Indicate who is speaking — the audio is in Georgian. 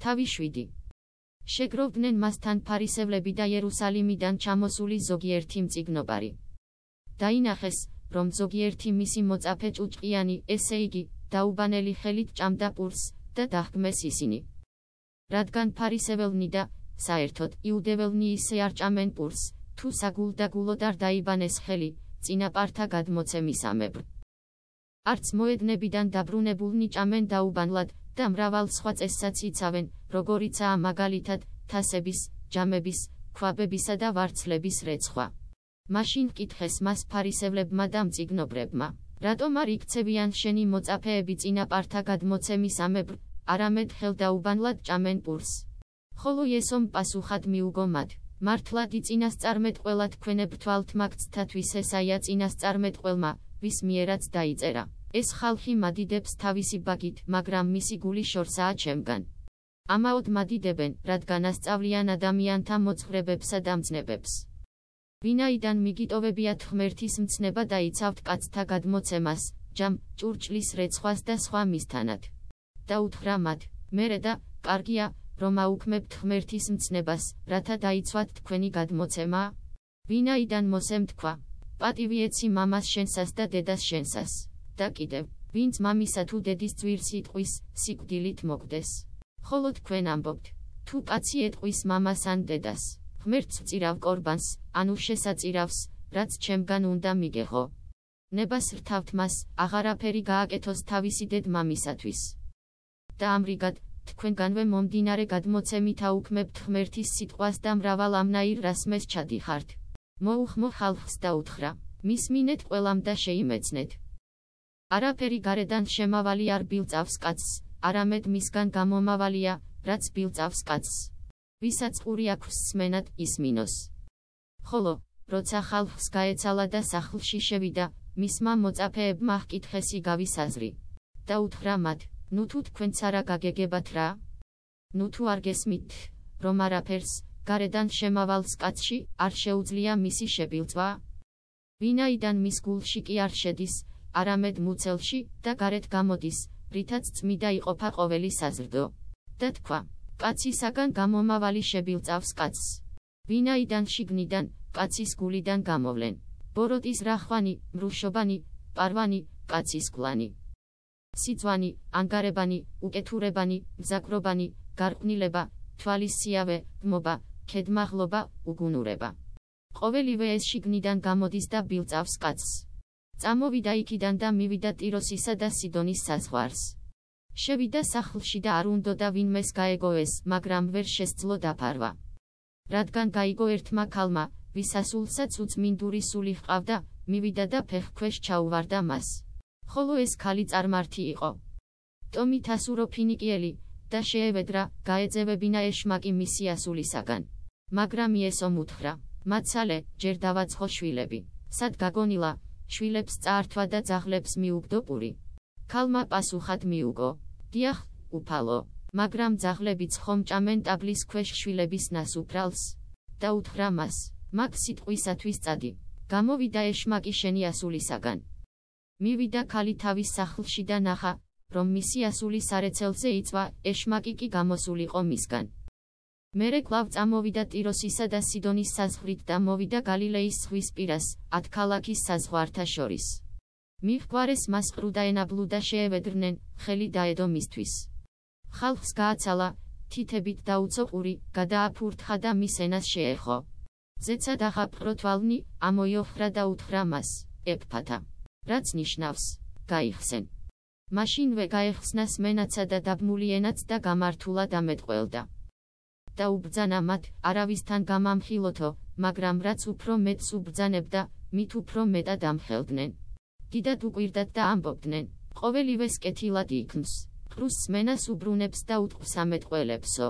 Speaker 1: თავი შვიდი. შეგროვდნენ მასთან ფარისევლები და იერუსალიმიდან ჩამოსული ზოგიერთი მწიგნობარი. დაინახეს, რომ ზოგიერთი მისი მოწაფე ჭუჭყიანი, ესე იგი, დაუბანელი ხელით ჭამდა პურს და დახმეს ისინი. რადგან ფარისეველნი და საერთოდ იუდეველნი ისე არ ჭამენ პურს, თუ საგულდაგულოდ არ დაიბანეს ხელი, წინაპართა გადმოცემისამებრ. არც მოედნებიდან დაბრუნებულნი ჭამენ დაუბანლად და მრავალ სხვა წესსაც იცავენ, როგორიცაა მაგალითად თასების, ჯამების, ქვაბებისა და ვარცლების რეცხვა. მაშინ კითხეს მას ფარისევლებმა და მწიგნობრებმა, რატომ არ იქცევიან შენი მოწაფეები წინაპართა გადმოცემისამებრ, არამედ ხელდაუბანლად ჭამენ პურს. ხოლო ესომ პასუხად მიუგო მათ, მართლად იწინასწარმეტყველა თქვენ ებთვალთ მაგცთათვის ესაია წინასწარმეტყველმა, ვის მიერაც დაიწერა. ეს ხალხი მადიდებს თავისი ბაგით, მაგრამ მისი გული შორსაა ჩემგან. ამაოდ მადიდებენ, რადგან ასწავლიან ადამიანთა მოძღრებებსა და მძნებებს. ვინაიდან მიგიტოვებიათ ღმერთის მცნება და იცავთ კაცთა გადმოცემას, ჯამ, ჭურჭლის რეცხვას და სხვა მისთანად. და უთხრა მათ, მერე და, კარგია, რომ აუქმებთ ღმერთის მცნებას, რათა დაიცვათ თქვენი გადმოცემა? ვინაიდან მოსემ თქვა, პატივი ეცი მამას შენსას და დედას შენსას. და კიდევ, ვინც მამისა თუ დედის ძვირს იტყვის, სიკვდილით მოგდეს. ხოლო თქვენ ამბობთ, თუ კაცი ეტყვის მამას ან დედას, ღმერთს წირავ კორბანს, ანუ შესაწირავს, რაც ჩემგან უნდა მიგეღო. ნებას რთავთ მას, აღარაფერი გააკეთოს თავისი დედ მამისათვის. და ამრიგად, თქვენგანვე მომდინარე გადმოცემით აუქმებთ ღმერთის სიტყვას და მრავალ ამნაირ რასმეს ჩადიხართ. მოუხმო ხალხს და უთხრა, მისმინეთ ყველამ და შეიმეცნეთ. არაფერი გარედან შემავალი არ ბილწავს კაცს, არამედ მისგან გამომავალია, რაც ბილწავს კაცს. ვისაც ყური აქვს სმენად, ისმინოს. ხოლო, როცა ხალხს გაეცალა და სახლში შევიდა, მისმა მოწაფეებმა ჰკითხესი გავისაზრი. და უთხრა მათ, ნუ თუ თქვენც არა გაგეგებათ რა? ნუ თუ არ გესმით, რომ არაფერს, გარედან შემავალს კაცში, არ შეუძლია მისი შებილწვა? ვინაიდან მის გულში კი არ შედის, არამედ მუცელში და გარეთ გამოდის, რითაც წმიდა იყოფა ყოველი საზრდო. და თქვა, კაცისაგან გამომავალი შებილწავს კაცს. ვინაიდან შიგნიდან, კაცის გულიდან გამოვლენ. ბოროტის რახვანი, მრუშობანი, პარვანი, კაცის გლანი. სიძვანი, ანგარებანი, უკეთურებანი, მზაკრობანი, გარყვნილება, თვალის სიავე, მობა, ქედმაღლობა, უგუნურება. ყოველივე ეს შიგნიდან გამოდის და ბილწავს კაცს. წამოვიდა იქიდან და მივიდა ტიროსისა და სიდონის საზღვარს. შევიდა სახლში და არ უნდოდა ვინმეს გაეგოეს, მაგრამ ვერ შესძლო დაფარვა. რადგან გაიგო ერთმა ქალმა, ვისასულსაც უწმინდური სული ჰყავდა, მივიდა და ფეხქვეშ ჩაუვარდა მას. ხოლო ეს ქალი წარმართი იყო. ტომი თასურო ფინიკიელი და შეევედრა, გაეძევებინა ეშმაკი მისი ასულისაგან. მაგრამ იესო მუთხრა, მაცალე, ჯერ დავაცხო შვილები. სად გაგონილა, შვილებს წაართვა და ძაღლებს მიუგდო პური. ქალმა პასუხად მიუგო: დიახ, უფალო, მაგრამ ძაღლებიც ხომ ჭამენ ტაბლის ქვეშ შვილების ნასუფრალს? და უთხრა მას: მაგ სიტყვისათვის წადი. გამოვიდა ეშმაკი შენი ასულისაგან. მივიდა ქალი თავის სახლში და ნახა, რომ მისი ასული სარეცელზე იწვა, ეშმაკი კი გამოსულიყო მისგან. მერე კლავ წამოვიდა ტიროსისა და სიდონის საზღვრით და მოვიდა გალილეის ზღვის პირას, ათ ქალაქის საზღვართა შორის. მიხვარეს მას ყრუდა ენაბლუ და შეევედრნენ, ხელი დაედო მისთვის. ხალხს გააცალა, თითებით დაუцо ყური, გადააფურთხა და მის ენას შეეხო. ზეცა დახაპყრო თვალნი, ამოიოხრა და უთხრა მას, ეფფათა. რაც ნიშნავს, გაიხსენ. მაშინვე გაეხსნას მენაცა და დაბმული ენაც და გამართულა დამეტყველდა. და უბძანა მათ, არავისთან გამამხილოთო, მაგრამ რაც უფრო მეტს უბძანებდა, მით უფრო მეტად ამხელდნენ. დიდად უკვირდათ და ამბობდნენ, ყოველივეს კეთილად იქნს. პრუსს მენას უბრუნებს და უტყვის ამეთყველებსო.